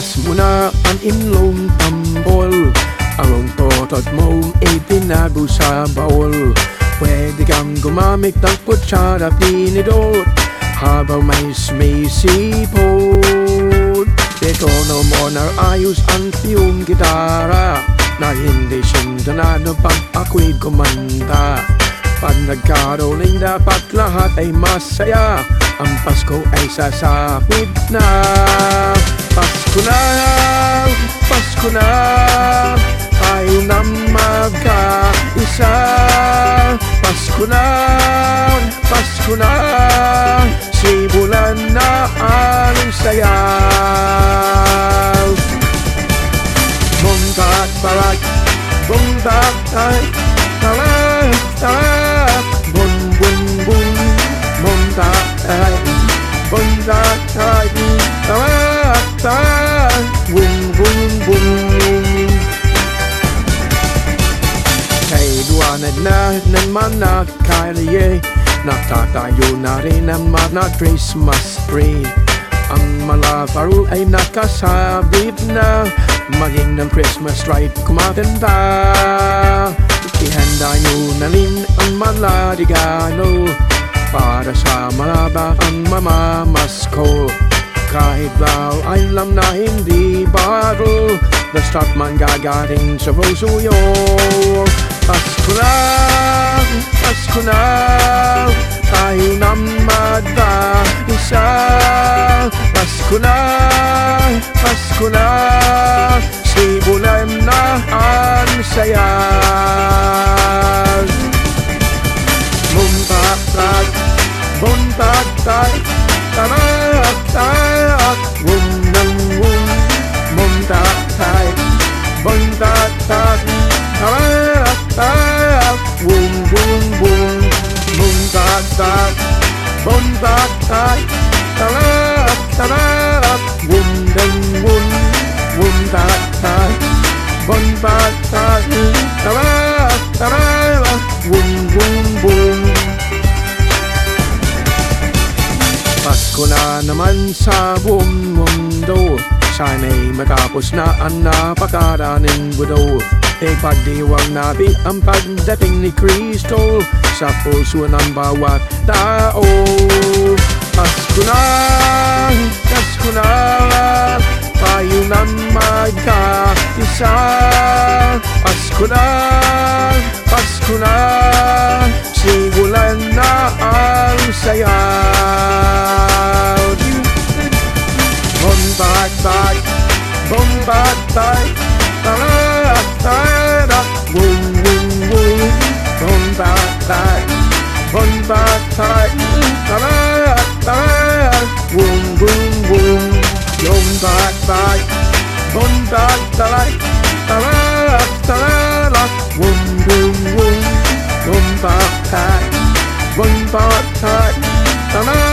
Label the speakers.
Speaker 1: Mas muna an inlong tambol Arong totot mo ay pinabo sa baol Pwede kang gumamit ng kutsara pinidot Habang may sumisipot Ekono mo na ayos ang tiyong gitara Na hindi sindanan ng pag ako'y kumanta Pag nagkaroling dapat lahat ay masaya. Ang Pasko ay sasapit na. Pasko na, Pasko na Tayo na magkaisa. Pasko na, Pasko na Simulan na ang sayaw. Buntak barak, buntak tay naman na kaya Nakatayo na rin ang mga Christmas tree. Ang mga parol ay nakasabit na. Maging ng Christmas light kumakanta Ihanda nyo na rin ang mga regalo Para sa mga batang mamamasko. Kahit daw ay alam na hindi baro. Basta't man gagaling sa puso yun Pasko na, Pasko na Tayo na mag-isa Pasko na Pasko na Simulan na ang saya. Bumtaktak Bumtaktak Taraktak Wum nang wum. Bumtaktak Bumtaktak Muntak-tak, buntak-tak Tarak-tarak, wum-nang-wum Muntak-tak, buntak-tak Tarak-tarak, wum-wum-wum Pasko na naman sa buong mundo oh. Sana'y matapos na ang napakaraming budo Ipagdiwang natin ang pagdating ni Kristo Sa puso ng bawat tao Pasko na, Pasko na Tayo na magkaisa Pasko na, Pasko Bombak bak, bombak bak Tarak tarak, wum wum wum Bombak bak, bombak bak Tarak